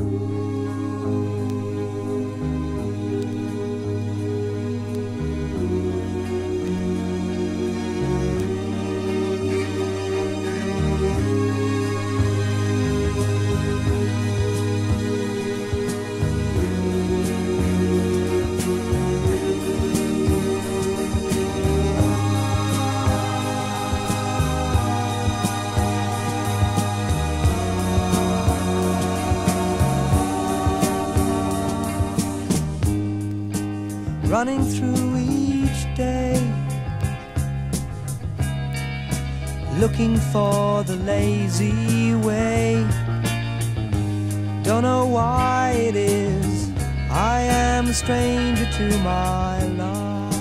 Amen. Running through each day, looking for the lazy way. Don't know why it is I am a stranger to my life.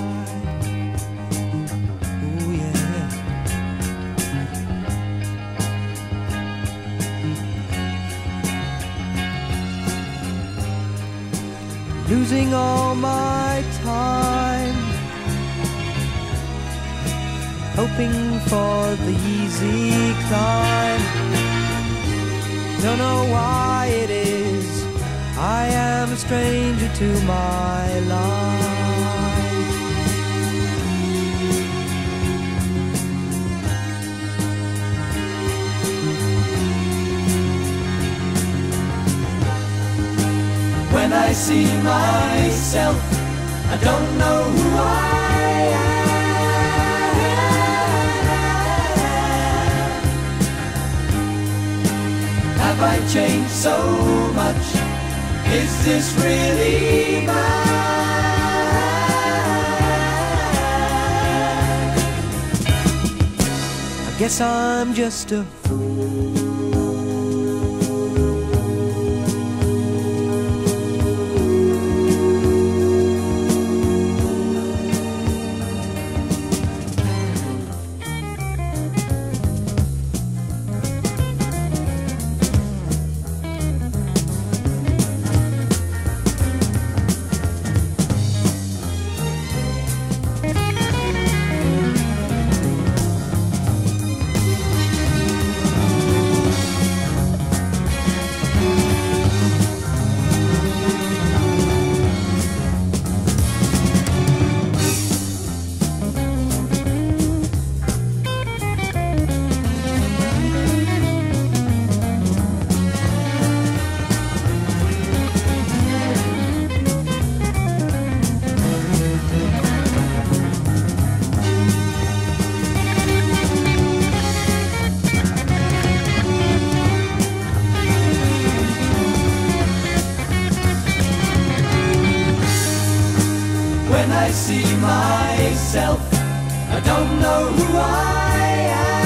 Losing all my time, hoping for the easy climb. Don't know why it is I am a stranger to my life. I see myself, I don't know who I am. Have I changed so much? Is this really mine? I guess I'm just a When I see myself, I don't know who I am.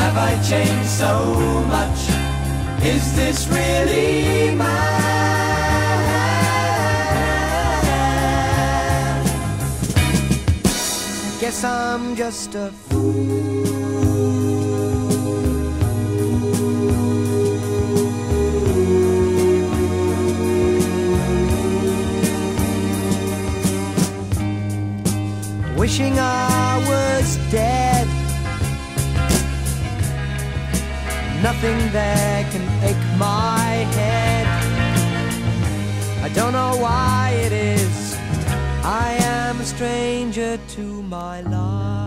Have I changed so much? Is this really mine? Guess I'm just a Wishing I was dead. Nothing there can ache my head. I don't know why it is I am a stranger to my life.